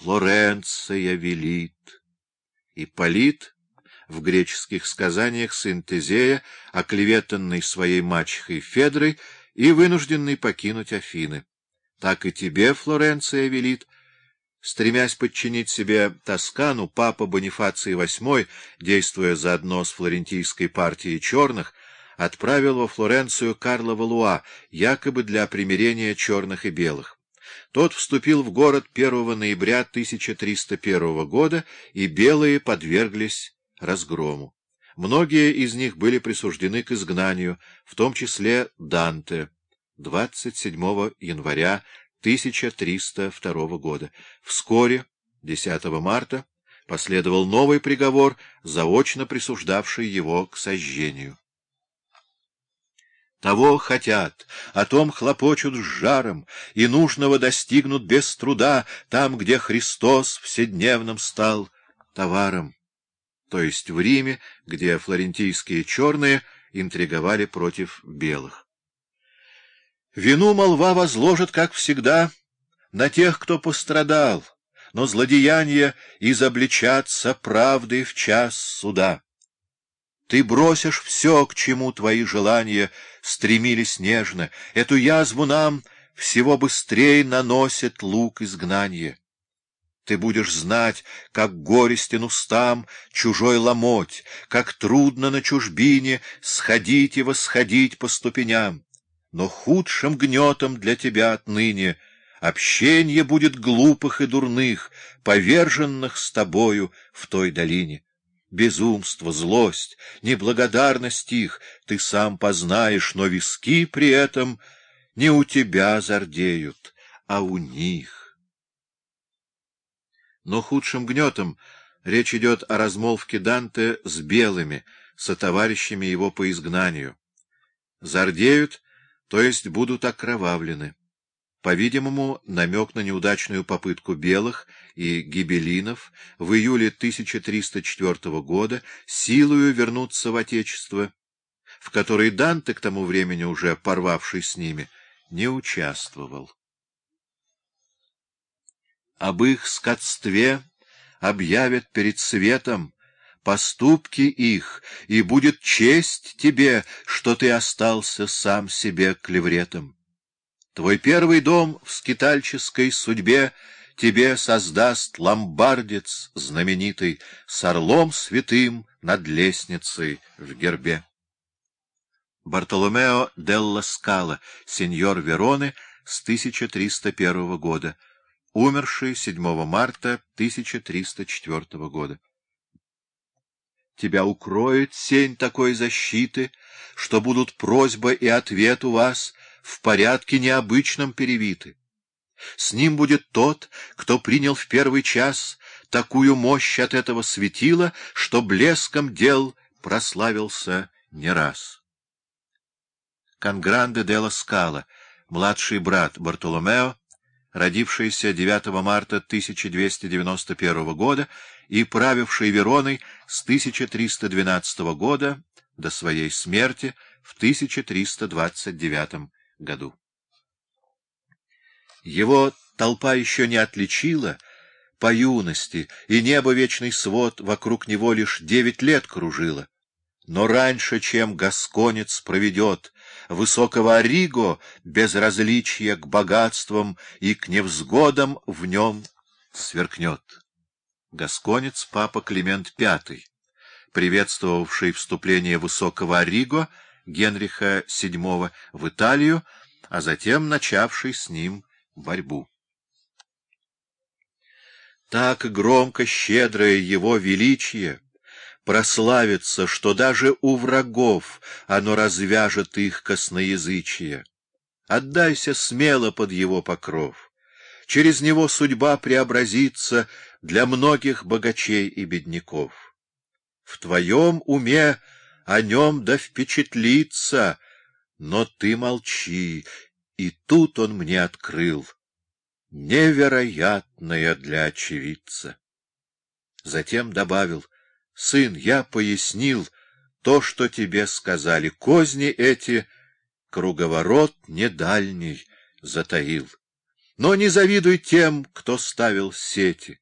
Флоренция велит. Ипполит в греческих сказаниях сын Тезея, оклеветанный своей мачехой Федрой и вынужденный покинуть Афины. Так и тебе Флоренция велит. Стремясь подчинить себе Тоскану, папа Бонифаций VIII, действуя заодно с флорентийской партией черных, отправил во Флоренцию Карла Валуа, якобы для примирения черных и белых. Тот вступил в город 1 ноября 1301 года, и белые подверглись разгрому. Многие из них были присуждены к изгнанию, в том числе Данте, 27 января 1302 года. Вскоре, 10 марта, последовал новый приговор, заочно присуждавший его к сожжению. Того хотят, о том хлопочут с жаром, и нужного достигнут без труда там, где Христос вседневным стал товаром. То есть в Риме, где флорентийские черные интриговали против белых. Вину молва возложит, как всегда, на тех, кто пострадал, но злодеяния изобличатся правдой в час суда. Ты бросишь все, к чему твои желания стремились нежно. Эту язву нам всего быстрее наносит лук изгнания. Ты будешь знать, как горестен устам чужой ломоть, как трудно на чужбине сходить и восходить по ступеням. Но худшим гнетом для тебя отныне общение будет глупых и дурных, поверженных с тобою в той долине. Безумство, злость, неблагодарность их ты сам познаешь, но виски при этом не у тебя зардеют, а у них. Но худшим гнетом речь идет о размолвке Данте с белыми, сотоварищами его по изгнанию. Зардеют, то есть будут окровавлены. По-видимому, намек на неудачную попытку белых и гибелинов в июле 1304 года силою вернуться в Отечество, в которой Данте, к тому времени уже порвавший с ними, не участвовал. Об их скотстве объявят перед светом поступки их, и будет честь тебе, что ты остался сам себе клевретом. Твой первый дом в скитальческой судьбе Тебе создаст ломбардец знаменитый С орлом святым над лестницей в гербе. Бартоломео делла Скала, сеньор Вероны, с 1301 года, умерший 7 марта 1304 года. Тебя укроет сень такой защиты, что будут просьба и ответ у вас в порядке необычном перевиты. С ним будет тот, кто принял в первый час такую мощь от этого светила, что блеском дел прославился не раз. Конгранде де ла Скала, младший брат Бартоломео, родившийся 9 марта 1291 года и правивший Вероной с 1312 года до своей смерти в 1329 году. Его толпа еще не отличила по юности, и небо вечный свод вокруг него лишь девять лет кружило. Но раньше, чем гасконец проведет высокого Ориго, безразличия к богатствам и к невзгодам в нем сверкнет. Гасконец папа Климент V, приветствовавший вступление высокого Ориго, Генриха VII в Италию, а затем начавший с ним борьбу. Так громко щедрое его величие прославится, что даже у врагов оно развяжет их косноязычие. Отдайся смело под его покров. Через него судьба преобразится для многих богачей и бедняков. В твоем уме о нем да впечатлиться, но ты молчи, и тут он мне открыл. Невероятное для очевидца. Затем добавил, сын, я пояснил то, что тебе сказали. Козни эти круговорот недальний затаил. Но не завидуй тем, кто ставил сети.